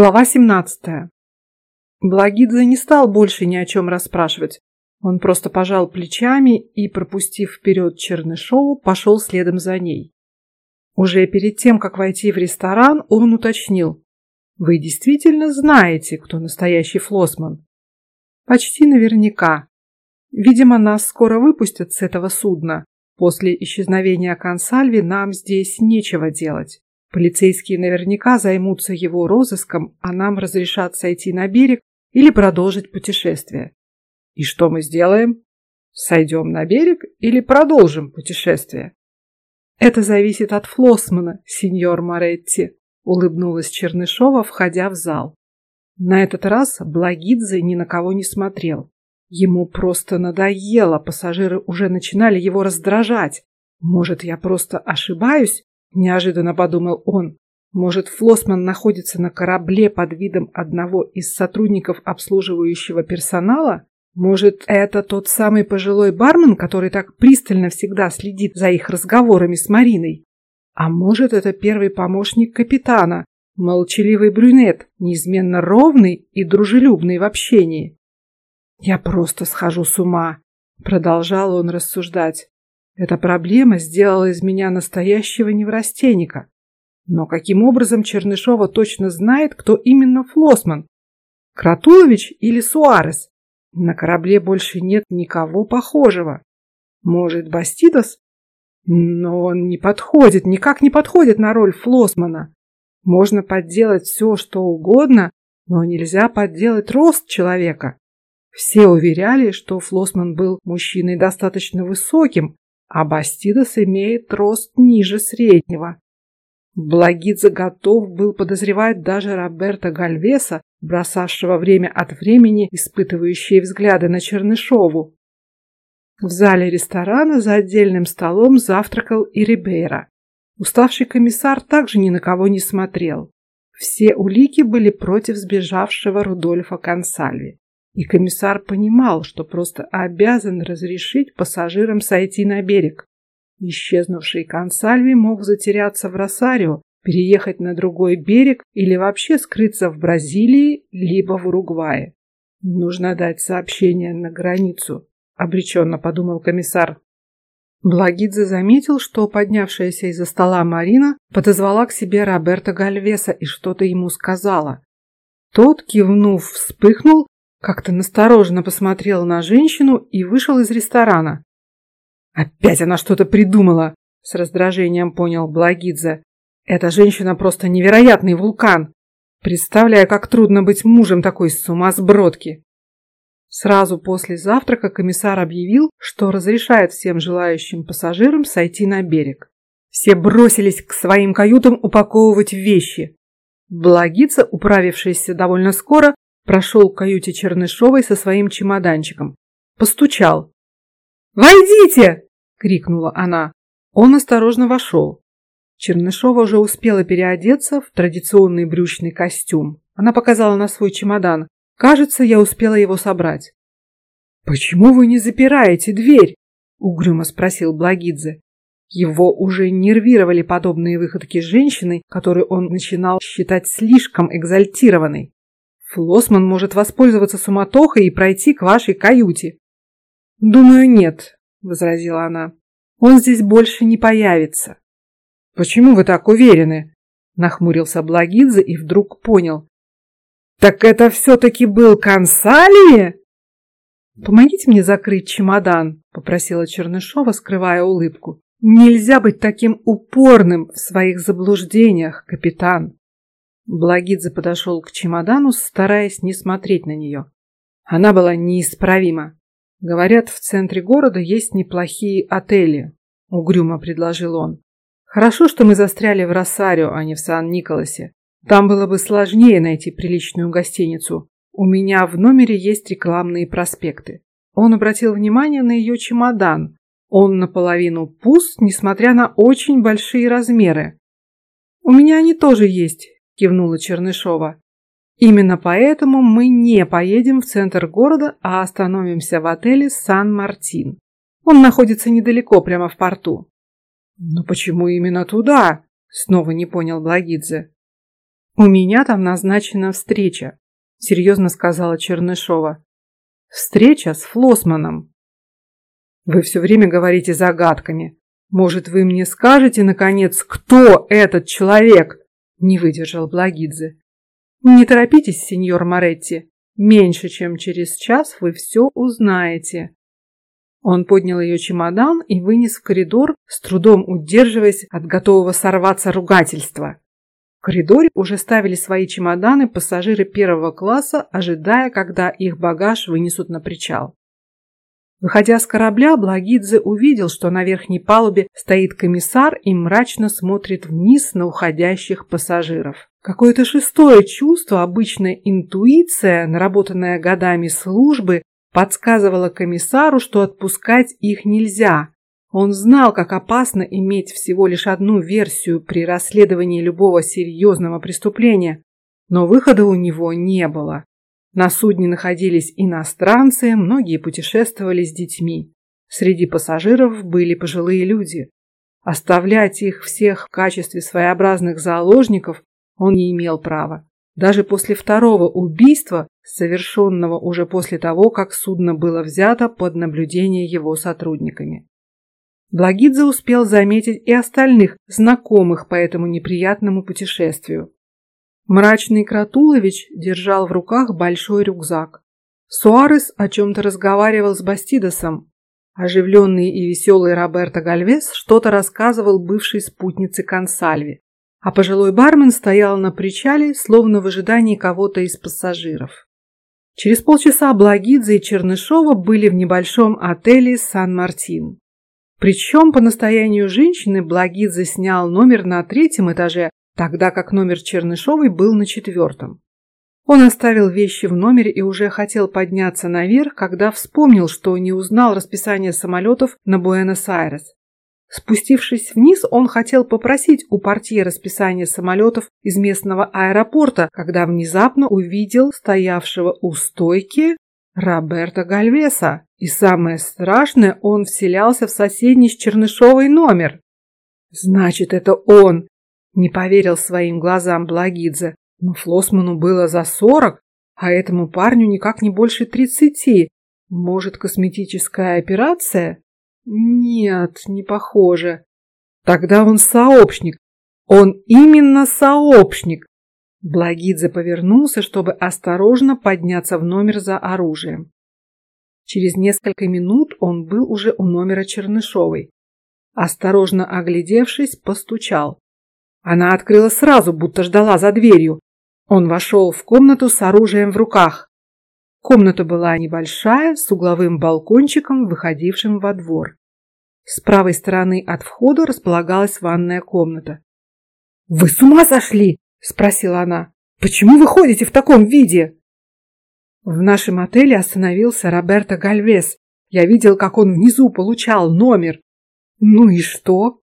Глава 17. Благидзе не стал больше ни о чем расспрашивать. Он просто пожал плечами и, пропустив вперед Чернышову, пошел следом за ней. Уже перед тем, как войти в ресторан, он уточнил: "Вы действительно знаете, кто настоящий флосман?" "Почти наверняка. Видимо, нас скоро выпустят с этого судна. После исчезновения Консальви нам здесь нечего делать. Полицейские наверняка займутся его розыском, а нам разрешат сойти на берег или продолжить путешествие. И что мы сделаем? Сойдем на берег или продолжим путешествие? Это зависит от Флосмана, сеньор Моретти, улыбнулась Чернышова, входя в зал. На этот раз Благидзе ни на кого не смотрел. Ему просто надоело, пассажиры уже начинали его раздражать. Может, я просто ошибаюсь? Неожиданно подумал он. Может, Флосман находится на корабле под видом одного из сотрудников обслуживающего персонала? Может, это тот самый пожилой бармен, который так пристально всегда следит за их разговорами с Мариной? А может, это первый помощник капитана, молчаливый брюнет, неизменно ровный и дружелюбный в общении? Я просто схожу с ума, продолжал он рассуждать. Эта проблема сделала из меня настоящего неврастенника. Но каким образом Чернышова точно знает, кто именно Флосман? Кратулович или Суарес? На корабле больше нет никого похожего. Может, Бастидос? Но он не подходит, никак не подходит на роль Флосмана. Можно подделать все, что угодно, но нельзя подделать рост человека. Все уверяли, что Флосман был мужчиной достаточно высоким, а Бастидос имеет рост ниже среднего. Благидзе готов был подозревать даже Роберта Гальвеса, бросавшего время от времени испытывающие взгляды на Чернышову. В зале ресторана за отдельным столом завтракал и Рибейра. Уставший комиссар также ни на кого не смотрел. Все улики были против сбежавшего Рудольфа Консальви. И комиссар понимал, что просто обязан разрешить пассажирам сойти на берег. Исчезнувший Консальви мог затеряться в Росарио, переехать на другой берег или вообще скрыться в Бразилии либо в Уругвае. Нужно дать сообщение на границу, обреченно подумал комиссар. Благидзе заметил, что поднявшаяся из-за стола Марина подозвала к себе Роберта Гальвеса и что-то ему сказала. Тот, кивнув, вспыхнул как-то настороженно посмотрел на женщину и вышел из ресторана. Опять она что-то придумала, с раздражением понял Благидзе. Эта женщина просто невероятный вулкан. Представляю, как трудно быть мужем такой сумасбродки. Сразу после завтрака комиссар объявил, что разрешает всем желающим пассажирам сойти на берег. Все бросились к своим каютам упаковывать вещи. Благица, управившаяся довольно скоро, прошел к каюте Чернышовой со своим чемоданчиком, постучал. Войдите! крикнула она. Он осторожно вошел. Чернышова уже успела переодеться в традиционный брючный костюм. Она показала на свой чемодан. Кажется, я успела его собрать. Почему вы не запираете дверь? угрюмо спросил Благидзе. Его уже нервировали подобные выходки женщины, которую он начинал считать слишком экзальтированной. Флосман может воспользоваться суматохой и пройти к вашей каюте. Думаю, нет, возразила она. Он здесь больше не появится. Почему вы так уверены? Нахмурился Благидзе и вдруг понял. Так это все-таки был Консалии? Помогите мне закрыть чемодан, попросила Чернышова, скрывая улыбку. Нельзя быть таким упорным в своих заблуждениях, капитан. Благидзе подошел к чемодану, стараясь не смотреть на нее. Она была неисправима. Говорят, в центре города есть неплохие отели. Угрюмо предложил он. Хорошо, что мы застряли в Росарио, а не в Сан-Николасе. Там было бы сложнее найти приличную гостиницу. У меня в номере есть рекламные проспекты. Он обратил внимание на ее чемодан. Он наполовину пуст, несмотря на очень большие размеры. У меня они тоже есть, кивнула Чернышова. Именно поэтому мы не поедем в центр города, а остановимся в отеле Сан-Мартин. Он находится недалеко, прямо в порту. Но почему именно туда? Снова не понял Благидзе. У меня там назначена встреча, серьезно сказала Чернышова. Встреча с Флосманом. Вы все время говорите загадками. Может, вы мне скажете, наконец, кто этот человек? Не выдержал Благидзе. Не торопитесь, сеньор Моретти. Меньше чем через час вы все узнаете. Он поднял ее чемодан и вынес в коридор, с трудом удерживаясь от готового сорваться ругательства. В коридоре уже ставили свои чемоданы пассажиры первого класса, ожидая, когда их багаж вынесут на причал. Выходя с корабля, Благидзе увидел, что на верхней палубе стоит комиссар и мрачно смотрит вниз на уходящих пассажиров. Какое-то шестое чувство, обычная интуиция, наработанная годами службы, подсказывала комиссару, что отпускать их нельзя, он знал, как опасно иметь всего лишь одну версию при расследовании любого серьезного преступления, но выхода у него не было. На судне находились иностранцы, многие путешествовали с детьми. Среди пассажиров были пожилые люди. Оставлять их всех в качестве своеобразных заложников он не имел права. Даже после второго убийства, совершенного уже после того, как судно было взято под наблюдение его сотрудниками. Благидзе успел заметить и остальных, знакомых по этому неприятному путешествию. Мрачный Кратулович держал в руках большой рюкзак. Суарес о чем-то разговаривал с Бастидосом. Оживленный и веселый Роберто Гальвес что-то рассказывал бывшей спутнице Консальви, а пожилой бармен стоял на причале, словно в ожидании кого-то из пассажиров. Через полчаса Благидзе и Чернышова были в небольшом отеле Сан-Мартин. Причем по настоянию женщины Благидзе снял номер на третьем этаже, тогда как номер Чернышовой был на четвертом. Он оставил вещи в номере и уже хотел подняться наверх, когда вспомнил, что не узнал расписание самолетов на Буэнос-Айрес. Спустившись вниз, он хотел попросить у портье расписание самолетов из местного аэропорта, когда внезапно увидел стоявшего у стойки Роберто Гальвеса. И самое страшное, он вселялся в соседний с Чернышовой номер. Значит, это он. Не поверил своим глазам Благидзе. Но Флосману было за сорок, а этому парню никак не больше тридцати. Может, косметическая операция? Нет, не похоже. Тогда он сообщник. Он именно сообщник. Благидзе повернулся, чтобы осторожно подняться в номер за оружием. Через несколько минут он был уже у номера Чернышовой. Осторожно оглядевшись, постучал. Она открыла сразу, будто ждала за дверью. Он вошел в комнату с оружием в руках. Комната была небольшая, с угловым балкончиком, выходившим во двор. С правой стороны от входа располагалась ванная комната. Вы с ума сошли? спросила она. Почему вы ходите в таком виде? В нашем отеле остановился Роберто Гальвес. Я видел, как он внизу получал номер. Ну и что?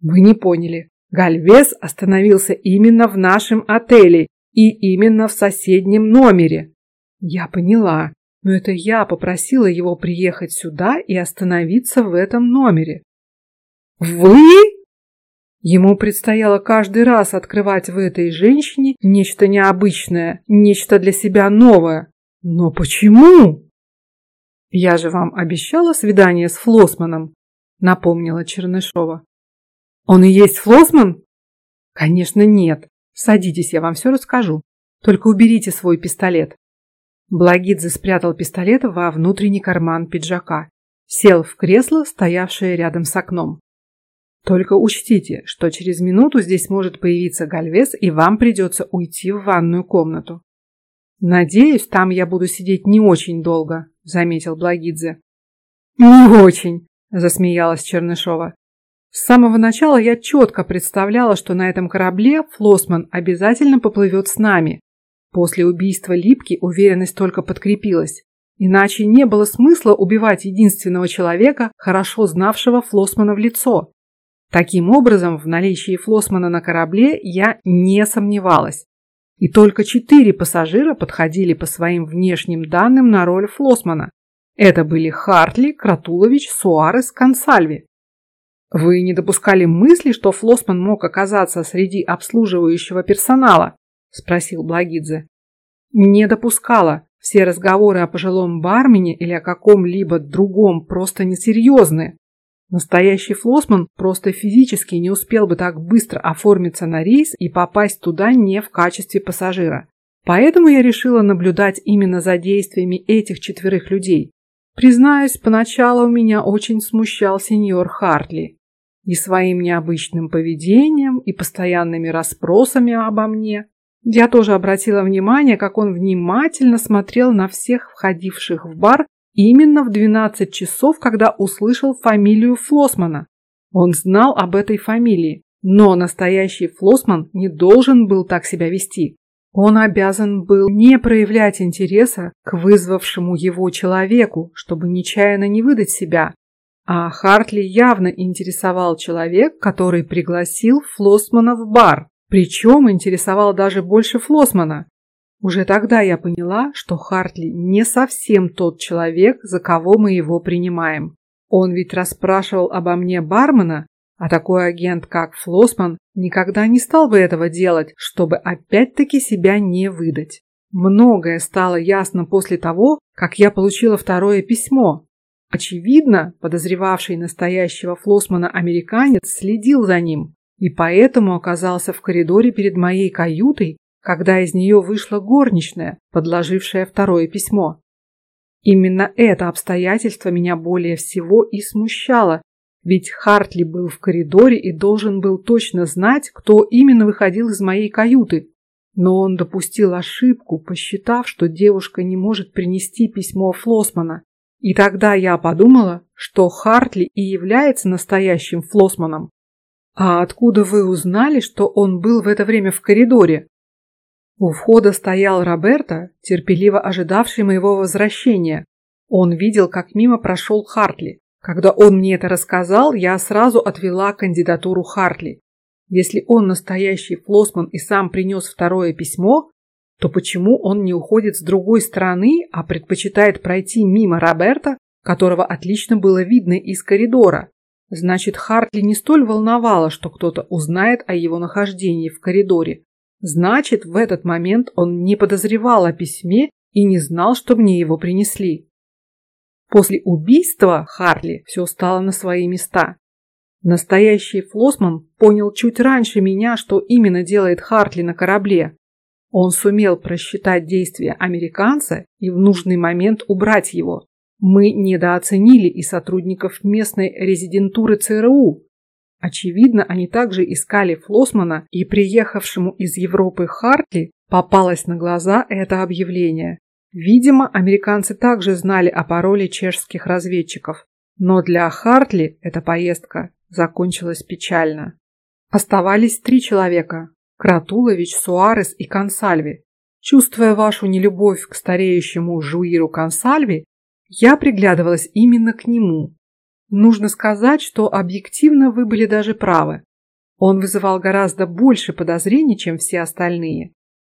Вы не поняли. Гальвес остановился именно в нашем отеле и именно в соседнем номере. Я поняла, но это я попросила его приехать сюда и остановиться в этом номере. Вы? Ему предстояло каждый раз открывать в этой женщине нечто необычное, нечто для себя новое. Но почему? Я же вам обещала свидание с Флосманом, напомнила Чернышова. Он и есть Флосман? Конечно, нет. Садитесь, я вам все расскажу. Только уберите свой пистолет. Благидзе спрятал пистолет во внутренний карман пиджака, сел в кресло, стоявшее рядом с окном. Только учтите, что через минуту здесь может появиться Гальвес, и вам придется уйти в ванную комнату. Надеюсь, там я буду сидеть не очень долго, заметил Благидзе. Не очень, засмеялась Чернышова. С самого начала я четко представляла, что на этом корабле Флосман обязательно поплывет с нами. После убийства Липки уверенность только подкрепилась. Иначе не было смысла убивать единственного человека, хорошо знавшего Флосмана в лицо. Таким образом, в наличии Флосмана на корабле я не сомневалась. И только четыре пассажира подходили по своим внешним данным на роль Флосмана. Это были Хартли, Кратулович, Суарес, Консальви. Вы не допускали мысли, что Флосман мог оказаться среди обслуживающего персонала? спросил Благидзе. Не допускала. Все разговоры о пожилом бармене или о каком-либо другом просто несерьезны. Настоящий флосман просто физически не успел бы так быстро оформиться на рейс и попасть туда не в качестве пассажира. Поэтому я решила наблюдать именно за действиями этих четверых людей. Признаюсь, поначалу меня очень смущал сеньор Хартли. И своим необычным поведением, и постоянными расспросами обо мне. Я тоже обратила внимание, как он внимательно смотрел на всех входивших в бар именно в 12 часов, когда услышал фамилию Флосмана. Он знал об этой фамилии, но настоящий Флосман не должен был так себя вести. Он обязан был не проявлять интереса к вызвавшему его человеку, чтобы нечаянно не выдать себя. А Хартли явно интересовал человек, который пригласил Флосмана в бар. Причем интересовал даже больше Флосмана. Уже тогда я поняла, что Хартли не совсем тот человек, за кого мы его принимаем. Он ведь расспрашивал обо мне бармена, а такой агент, как Флосман, никогда не стал бы этого делать, чтобы опять-таки себя не выдать. Многое стало ясно после того, как я получила второе письмо. Очевидно, подозревавший настоящего Флосмана американец следил за ним и поэтому оказался в коридоре перед моей каютой, когда из нее вышла горничная, подложившая второе письмо. Именно это обстоятельство меня более всего и смущало, ведь Хартли был в коридоре и должен был точно знать, кто именно выходил из моей каюты. Но он допустил ошибку, посчитав, что девушка не может принести письмо Флосмана. И тогда я подумала, что Хартли и является настоящим Флосманом. А откуда вы узнали, что он был в это время в коридоре? У входа стоял Роберто, терпеливо ожидавший моего возвращения. Он видел, как мимо прошел Хартли. Когда он мне это рассказал, я сразу отвела кандидатуру Хартли. Если он настоящий флосман и сам принес второе письмо, то почему он не уходит с другой стороны, а предпочитает пройти мимо Роберта, которого отлично было видно из коридора? Значит, Хартли не столь волновало, что кто-то узнает о его нахождении в коридоре. Значит, в этот момент он не подозревал о письме и не знал, что мне его принесли. После убийства Харли все стало на свои места. Настоящий Флосман понял чуть раньше меня, что именно делает Хартли на корабле. Он сумел просчитать действия американца и в нужный момент убрать его. Мы недооценили и сотрудников местной резидентуры ЦРУ. Очевидно, они также искали Флосмана, и приехавшему из Европы Хартли попалось на глаза это объявление. Видимо, американцы также знали о пароле чешских разведчиков, но для Хартли эта поездка закончилась печально. Оставались три человека: Кратулович, Суарес и Консальви. Чувствуя вашу нелюбовь к стареющему Жуиру Консальви, я приглядывалась именно к нему. Нужно сказать, что объективно вы были даже правы. Он вызывал гораздо больше подозрений, чем все остальные.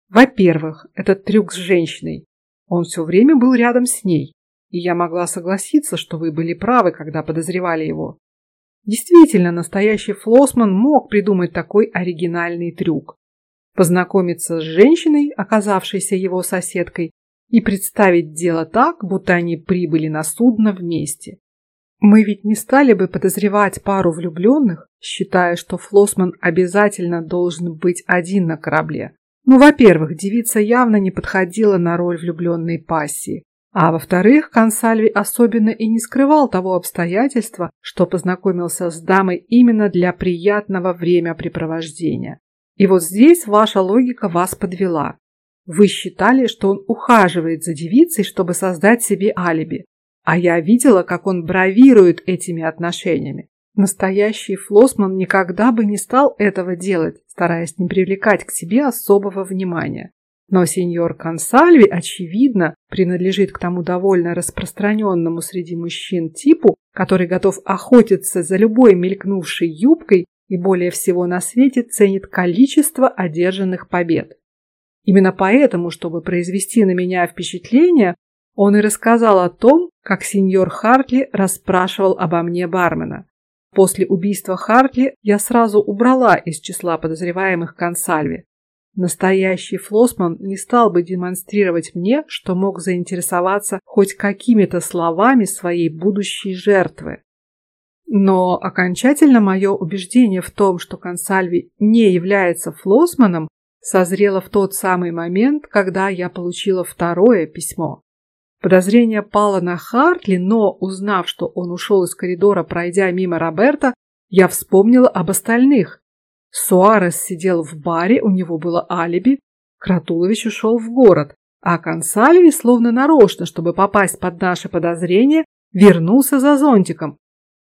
Во-первых, этот трюк с женщиной. Он все время был рядом с ней, и я могла согласиться, что вы были правы, когда подозревали его. Действительно, настоящий Флосман мог придумать такой оригинальный трюк. Познакомиться с женщиной, оказавшейся его соседкой, и представить дело так, будто они прибыли на судно вместе. Мы ведь не стали бы подозревать пару влюбленных, считая, что Флосман обязательно должен быть один на корабле. Ну, во-первых, девица явно не подходила на роль влюбленной пассии, а во-вторых, Консальви особенно и не скрывал того обстоятельства, что познакомился с дамой именно для приятного времяпрепровождения. И вот здесь ваша логика вас подвела. Вы считали, что он ухаживает за девицей, чтобы создать себе алиби, а я видела, как он бравирует этими отношениями. Настоящий флосман никогда бы не стал этого делать, стараясь не привлекать к себе особого внимания. Но сеньор Консальви, очевидно, принадлежит к тому довольно распространенному среди мужчин типу, который готов охотиться за любой мелькнувшей юбкой и более всего на свете ценит количество одержанных побед. Именно поэтому, чтобы произвести на меня впечатление, он и рассказал о том, как сеньор Хартли расспрашивал обо мне бармена. После убийства Хартли я сразу убрала из числа подозреваемых Консальви. Настоящий флосман не стал бы демонстрировать мне, что мог заинтересоваться хоть какими-то словами своей будущей жертвы. Но окончательно мое убеждение в том, что Консальви не является флосманом, созрело в тот самый момент, когда я получила второе письмо. Подозрение пало на Хартли, но, узнав, что он ушел из коридора, пройдя мимо Роберта, я вспомнила об остальных. Суарес сидел в баре, у него было алиби. Кратулович ушел в город, а Консальви, словно нарочно, чтобы попасть под наши подозрения, вернулся за зонтиком.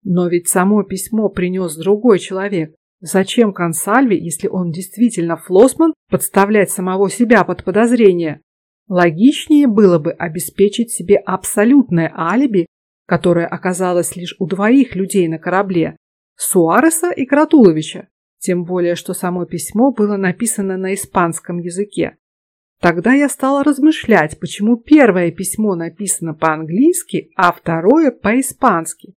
Но ведь само письмо принес другой человек. Зачем Консальви, если он действительно флосман, подставлять самого себя под подозрение? Логичнее было бы обеспечить себе абсолютное алиби, которое оказалось лишь у двоих людей на корабле – Суареса и Кратуловича. Тем более, что само письмо было написано на испанском языке. Тогда я стала размышлять, почему первое письмо написано по-английски, а второе по-испански.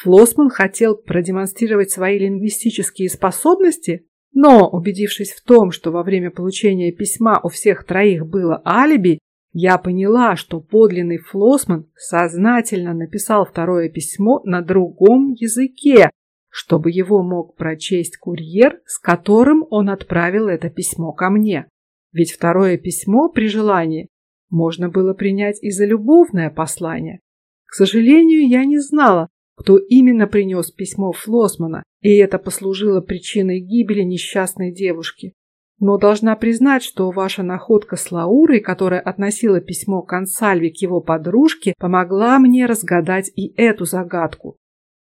Флосман хотел продемонстрировать свои лингвистические способности, но, убедившись в том, что во время получения письма у всех троих было алиби, я поняла, что подлинный Флосман сознательно написал второе письмо на другом языке, чтобы его мог прочесть курьер, с которым он отправил это письмо ко мне. Ведь второе письмо при желании можно было принять и за любовное послание. К сожалению, я не знала, кто именно принес письмо Флосмана, и это послужило причиной гибели несчастной девушки. Но должна признать, что ваша находка с Лаурой, которая относила письмо Консальви к его подружке, помогла мне разгадать и эту загадку.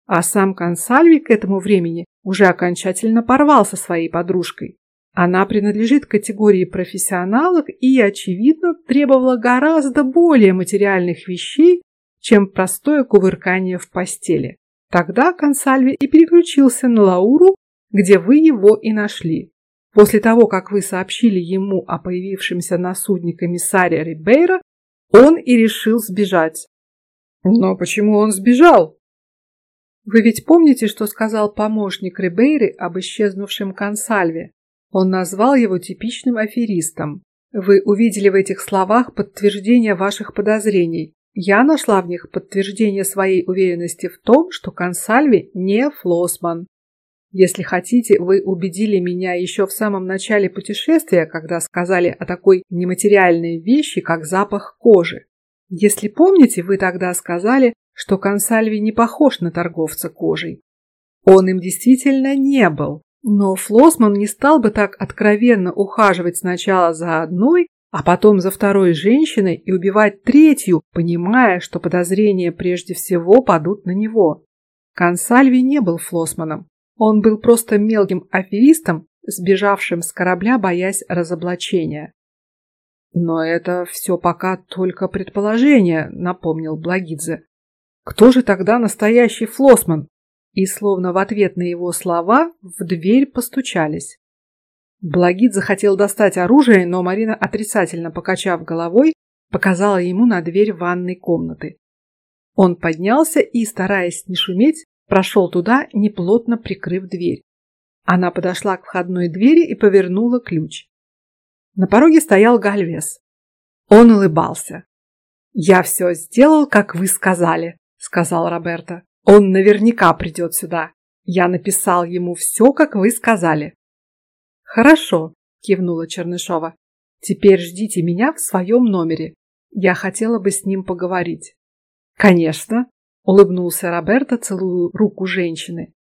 А сам Консальви к этому времени уже окончательно порвал со своей подружкой. Она принадлежит к категории профессионалов и, очевидно, требовала гораздо более материальных вещей, чем простое кувыркание в постели. Тогда Консальви и переключился на Лауру, где вы его и нашли. После того, как вы сообщили ему о появившемся на судне комиссаре Рибейра, он и решил сбежать. Но почему он сбежал? Вы ведь помните, что сказал помощник Рибейры об исчезнувшем Консальве? Он назвал его типичным аферистом. Вы увидели в этих словах подтверждение ваших подозрений. Я нашла в них подтверждение своей уверенности в том, что Консальви не Флосман. Если хотите, вы убедили меня еще в самом начале путешествия, когда сказали о такой нематериальной вещи, как запах кожи. Если помните, вы тогда сказали, что Консальви не похож на торговца кожей. Он им действительно не был. Но Флосман не стал бы так откровенно ухаживать сначала за одной, а потом за второй женщиной и убивать третью, понимая, что подозрения прежде всего падут на него. Консальви не был флосманом. Он был просто мелким аферистом, сбежавшим с корабля, боясь разоблачения. Но это все пока только предположение, напомнил Благидзе. Кто же тогда настоящий флосман? И словно в ответ на его слова в дверь постучались. Благид захотел достать оружие, но Марина, отрицательно покачав головой, показала ему на дверь ванной комнаты. Он поднялся и, стараясь не шуметь, прошел туда, неплотно прикрыв дверь. Она подошла к входной двери и повернула ключ. На пороге стоял Гальвес. Он улыбался. «Я все сделал, как вы сказали», — сказал Роберто. «Он наверняка придет сюда. Я написал ему все, как вы сказали». Хорошо, кивнула Чернышова. Теперь ждите меня в своем номере. Я хотела бы с ним поговорить. Конечно, улыбнулся Роберто, целуя руку женщины.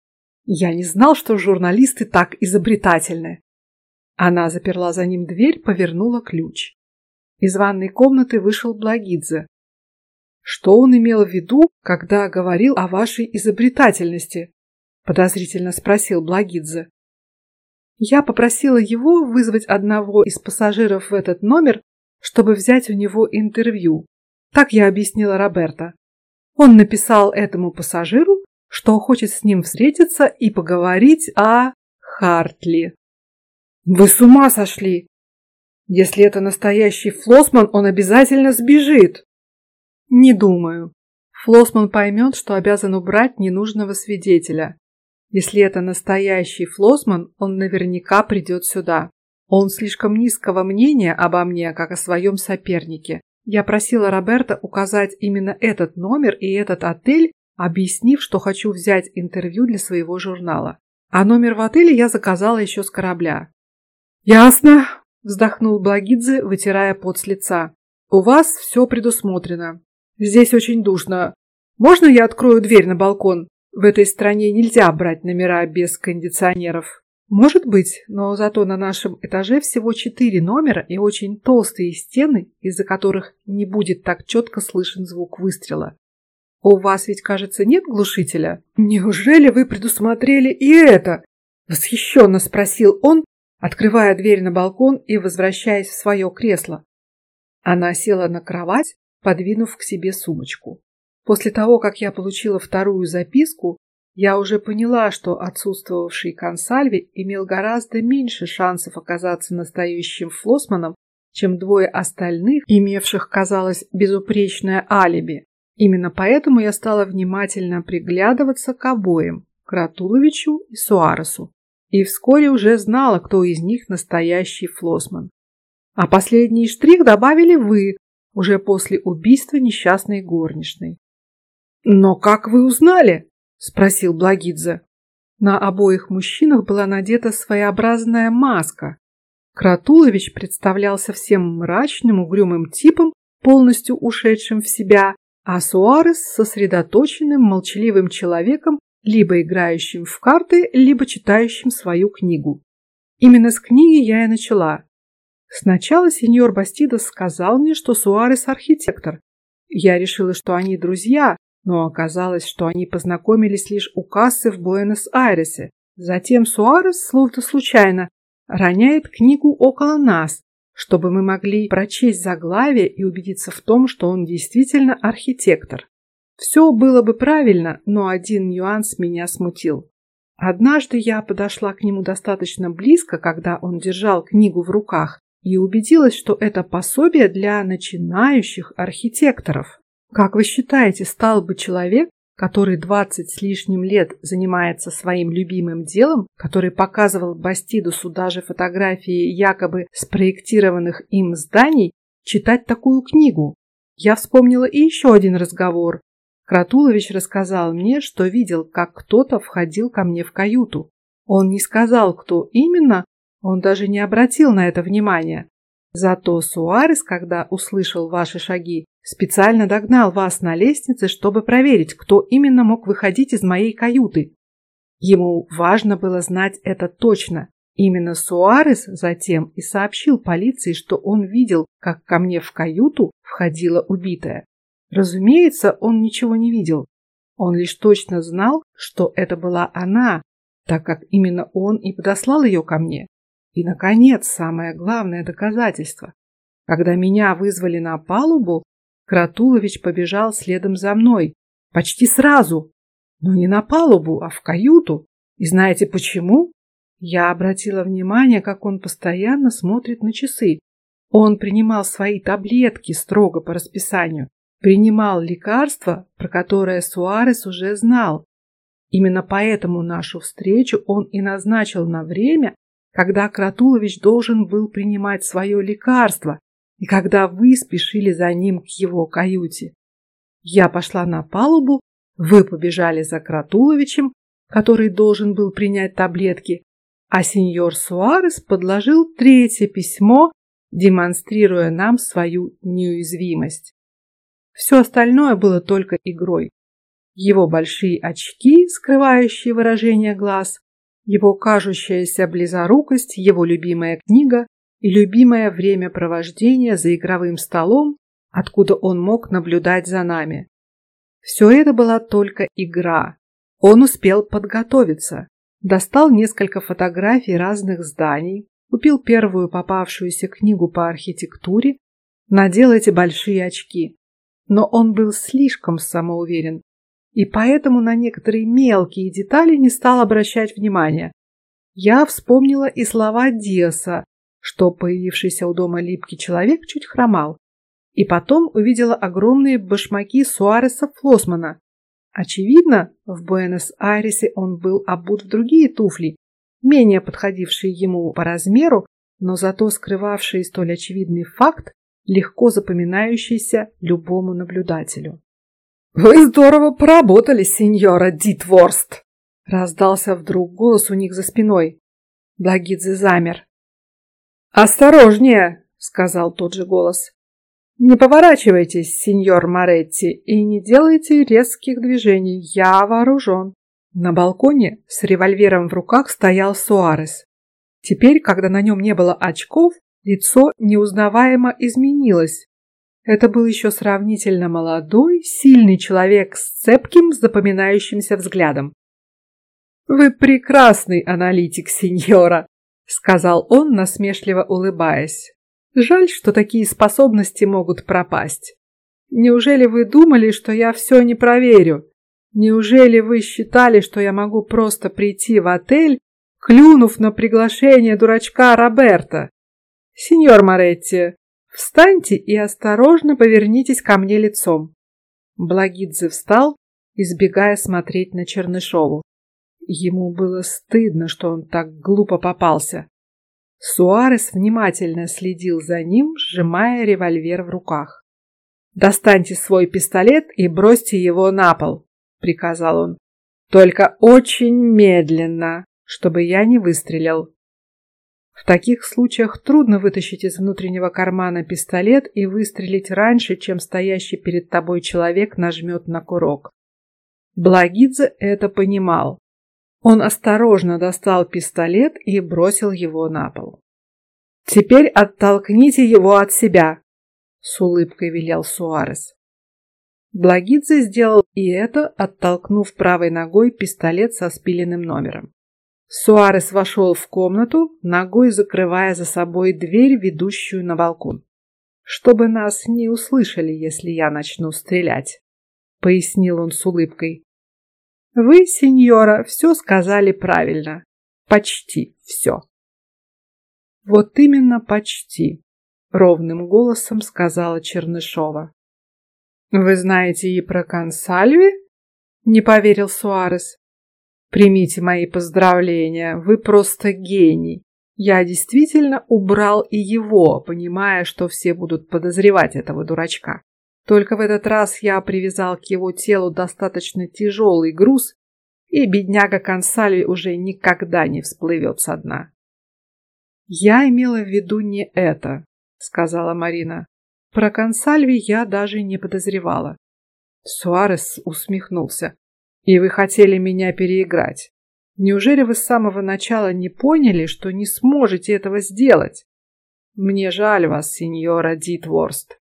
Я не знал, что журналисты так изобретательны. Она заперла за ним дверь, повернула ключ. Из ванной комнаты вышел Благидзе. Что он имел в виду, когда говорил о вашей изобретательности? Подозрительно спросил Благидзе. Я попросила его вызвать одного из пассажиров в этот номер, чтобы взять у него интервью. Так я объяснила Роберто. Он написал этому пассажиру, что хочет с ним встретиться и поговорить о Хартли. Вы с ума сошли? Если это настоящий Флосман, он обязательно сбежит. Не думаю. Флосман поймет, что обязан убрать ненужного свидетеля. Если это настоящий флосман, он наверняка придет сюда. Он слишком низкого мнения обо мне, как о своем сопернике. Я просила Роберта указать именно этот номер и этот отель, объяснив, что хочу взять интервью для своего журнала. А номер в отеле я заказала еще с корабля. Ясно, вздохнул Благидзе, вытирая пот с лица. У вас все предусмотрено. Здесь очень душно. Можно я открою дверь на балкон? В этой стране нельзя брать номера без кондиционеров. Может быть, но зато на нашем этаже всего четыре номера и очень толстые стены, из-за которых не будет так четко слышен звук выстрела. У вас ведь, кажется, нет глушителя? Неужели вы предусмотрели и это? Восхищенно спросил он, открывая дверь на балкон и возвращаясь в свое кресло. Она села на кровать, подвинув к себе сумочку. После того, как я получила вторую записку, я уже поняла, что отсутствовавший консальви имел гораздо меньше шансов оказаться настоящим флосманом, чем двое остальных, имевших, казалось, безупречное алиби. Именно поэтому я стала внимательно приглядываться к обоим, Кратуловичу и Суаресу, и вскоре уже знала, кто из них настоящий флосман. А последний штрих добавили вы, уже после убийства несчастной горничной. Но как вы узнали? спросил Благидзе. На обоих мужчинах была надета своеобразная маска. Кратулович представлялся всем мрачным, угрюмым типом, полностью ушедшим в себя, а Суарес сосредоточенным, молчаливым человеком, либо играющим в карты, либо читающим свою книгу. Именно с книги я и начала. Сначала сеньор Бастидос сказал мне, что Суарес архитектор. Я решила, что они друзья, но оказалось, что они познакомились лишь у кассы в Буэнос-Айресе. Затем Суарес, словно случайно, роняет книгу около нас, чтобы мы могли прочесть заглавие и убедиться в том, что он действительно архитектор. Все было бы правильно, но один нюанс меня смутил. Однажды я подошла к нему достаточно близко, когда он держал книгу в руках, и убедилась, что это пособие для начинающих архитекторов. Как вы считаете, стал бы человек, который двадцать с лишним лет занимается своим любимым делом, который показывал Бастидусу даже фотографии якобы спроектированных им зданий, читать такую книгу? Я вспомнила и еще один разговор. Кратулович рассказал мне, что видел, как кто-то входил ко мне в каюту. Он не сказал, кто именно, он даже не обратил на это внимания. Зато Суарес, когда услышал ваши шаги, специально догнал вас на лестнице, чтобы проверить, кто именно мог выходить из моей каюты. Ему важно было знать это точно. Именно Суарес затем и сообщил полиции, что он видел, как ко мне в каюту входила убитая. Разумеется, он ничего не видел. Он лишь точно знал, что это была она, так как именно он и подослал ее ко мне. И, наконец, самое главное доказательство. Когда меня вызвали на палубу, Кратулович побежал следом за мной. Почти сразу. Но не на палубу, а в каюту. И знаете почему? Я обратила внимание, как он постоянно смотрит на часы. Он принимал свои таблетки строго по расписанию. Принимал лекарства, про которое Суарес уже знал. Именно поэтому нашу встречу он и назначил на время, когда Кратулович должен был принимать свое лекарство, и когда вы спешили за ним к его каюте. Я пошла на палубу, вы побежали за Кратуловичем, который должен был принять таблетки, а сеньор Суарес подложил третье письмо, демонстрируя нам свою неуязвимость. Все остальное было только игрой. Его большие очки, скрывающие выражение глаз, его кажущаяся близорукость, его любимая книга и любимое времяпровождение за игровым столом, откуда он мог наблюдать за нами. Все это была только игра. Он успел подготовиться, достал несколько фотографий разных зданий, купил первую попавшуюся книгу по архитектуре, надел эти большие очки. Но он был слишком самоуверен, и поэтому на некоторые мелкие детали не стал обращать внимания. Я вспомнила и слова Диаса, что появившийся у дома липкий человек чуть хромал, и потом увидела огромные башмаки Суареса Флосмана. Очевидно, в Буэнос-Айресе он был обут в другие туфли, менее подходившие ему по размеру, но зато скрывавшие столь очевидный факт, легко запоминающийся любому наблюдателю. «Вы здорово поработали, сеньора Дитворст!» Раздался вдруг голос у них за спиной. Благидзе замер. «Осторожнее!» — сказал тот же голос. «Не поворачивайтесь, сеньор Моретти, и не делайте резких движений. Я вооружен». На балконе с револьвером в руках стоял Суарес. Теперь, когда на нем не было очков, лицо неузнаваемо изменилось. Это был еще сравнительно молодой, сильный человек с цепким, запоминающимся взглядом. Вы прекрасный аналитик, сеньора, сказал он, насмешливо улыбаясь. Жаль, что такие способности могут пропасть. Неужели вы думали, что я все не проверю? Неужели вы считали, что я могу просто прийти в отель, клюнув на приглашение дурачка Роберта? Сеньор Моретти, встаньте и осторожно повернитесь ко мне лицом. Благидзе встал, избегая смотреть на Чернышову. Ему было стыдно, что он так глупо попался. Суарес внимательно следил за ним, сжимая револьвер в руках. Достаньте свой пистолет и бросьте его на пол, приказал он. Только очень медленно, чтобы я не выстрелил. В таких случаях трудно вытащить из внутреннего кармана пистолет и выстрелить раньше, чем стоящий перед тобой человек нажмет на курок. Благидзе это понимал. Он осторожно достал пистолет и бросил его на пол. Теперь оттолкните его от себя, с улыбкой велел Суарес. Благидзе сделал и это, оттолкнув правой ногой пистолет со спиленным номером. Суарес вошел в комнату, ногой закрывая за собой дверь, ведущую на балкон, чтобы нас не услышали, если я начну стрелять, пояснил он с улыбкой. Вы, сеньора, все сказали правильно. Почти все. Вот именно почти, ровным голосом сказала Чернышова. Вы знаете и про Консальви? Не поверил Суарес. Примите мои поздравления, вы просто гений. Я действительно убрал и его, понимая, что все будут подозревать этого дурачка. Только в этот раз я привязал к его телу достаточно тяжелый груз, и бедняга Консальви уже никогда не всплывет со дна. Я имела в виду не это, сказала Марина. Про Консальви я даже не подозревала. Суарес усмехнулся. И вы хотели меня переиграть? Неужели вы с самого начала не поняли, что не сможете этого сделать? Мне жаль вас, сеньора Дитворст.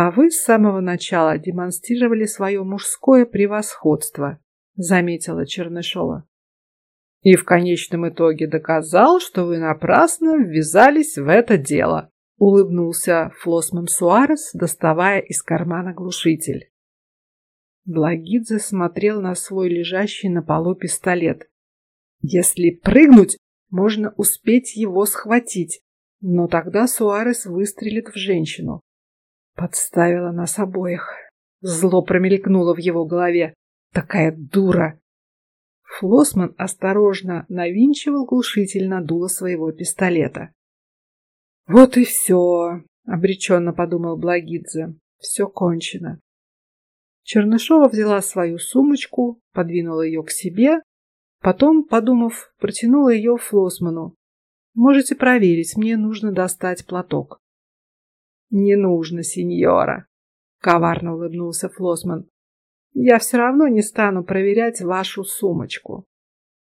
А вы с самого начала демонстрировали свое мужское превосходство, заметила Чернышова. И в конечном итоге доказал, что вы напрасно ввязались в это дело, улыбнулся Флосман Суарес, доставая из кармана глушитель. Благидзе смотрел на свой лежащий на полу пистолет. Если прыгнуть, можно успеть его схватить, но тогда Суарес выстрелит в женщину. Подставила нас обоих. Зло промелькнуло в его голове. Такая дура. Флосман осторожно навинчивал глушитель на дуло своего пистолета. Вот и все, обреченно подумал Благидзе. Все кончено. Чернышова взяла свою сумочку, подвинула ее к себе, потом, подумав, протянула ее Флосману. Можете проверить, мне нужно достать платок. Не нужно, сеньора, коварно улыбнулся Флосман. Я все равно не стану проверять вашу сумочку.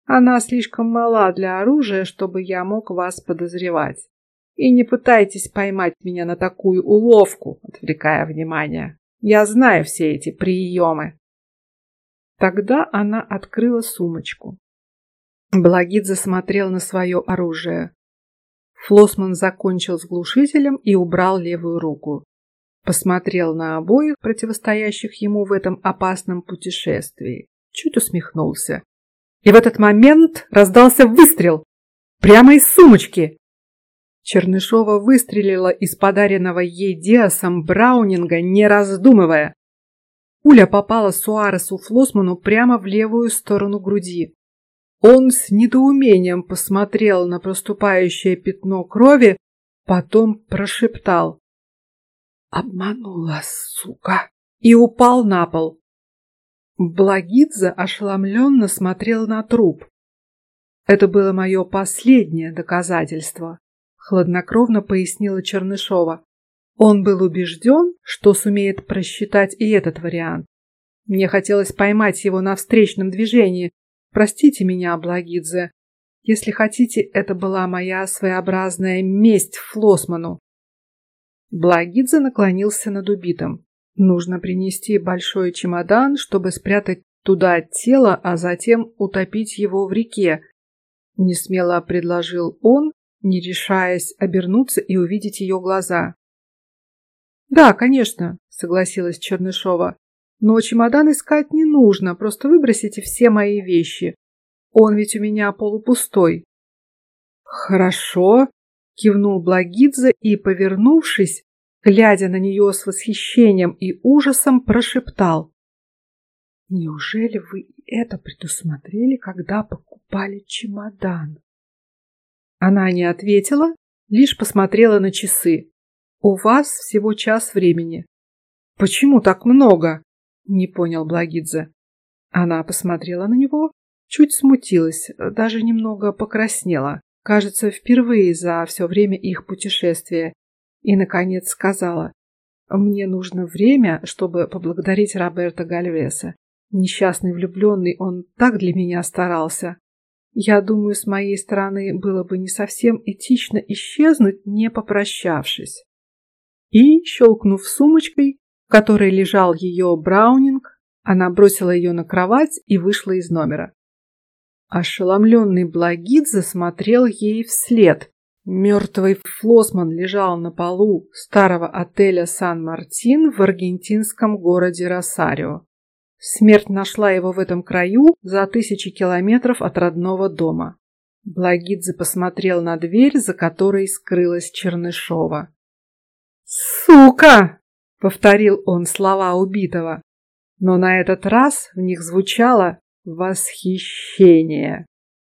Она слишком мала для оружия, чтобы я мог вас подозревать. И не пытайтесь поймать меня на такую уловку, отвлекая внимание. Я знаю все эти приемы. Тогда она открыла сумочку. Благид засмотрел на свое оружие. Флосман закончил с глушителем и убрал левую руку. Посмотрел на обоих, противостоящих ему в этом опасном путешествии, чуть усмехнулся. И в этот момент раздался выстрел прямо из сумочки. Чернышова выстрелила из подаренного ей Диасом Браунинга, не раздумывая. Пуля попала Суаресу Флосману прямо в левую сторону груди. Он с недоумением посмотрел на проступающее пятно крови, потом прошептал: "Обманула, сука!" и упал на пол. Благидзе ошеломленно смотрел на труп. Это было мое последнее доказательство, хладнокровно пояснила Чернышова. Он был убежден, что сумеет просчитать и этот вариант. Мне хотелось поймать его на встречном движении. Простите меня, Благидзе. Если хотите, это была моя своеобразная месть Флосману. Благидзе наклонился над убитым. Нужно принести большой чемодан, чтобы спрятать туда тело, а затем утопить его в реке, не смело предложил он, не решаясь обернуться и увидеть ее глаза. Да, конечно, согласилась Чернышова. Но чемодан искать не нужно, просто выбросите все мои вещи. Он ведь у меня полупустой. Хорошо, кивнул Благидзе и, повернувшись, глядя на нее с восхищением и ужасом, прошептал: Неужели вы это предусмотрели, когда покупали чемодан? Она не ответила, лишь посмотрела на часы. У вас всего час времени. Почему так много? Не понял Благидзе. Она посмотрела на него, чуть смутилась, даже немного покраснела, кажется, впервые за все время их путешествия, и наконец сказала: "Мне нужно время, чтобы поблагодарить Роберта Гальвеса. Несчастный влюбленный, он так для меня старался. Я думаю, с моей стороны было бы не совсем этично исчезнуть, не попрощавшись. И, щелкнув сумочкой, в которой лежал ее браунинг, она бросила ее на кровать и вышла из номера. Ошеломленный Благидзе смотрел ей вслед. Мертвый Флосман лежал на полу старого отеля Сан-Мартин в аргентинском городе Росарио. Смерть нашла его в этом краю за тысячи километров от родного дома. Благидзе посмотрел на дверь, за которой скрылась Чернышова. Сука! Повторил он слова убитого, но на этот раз в них звучало восхищение.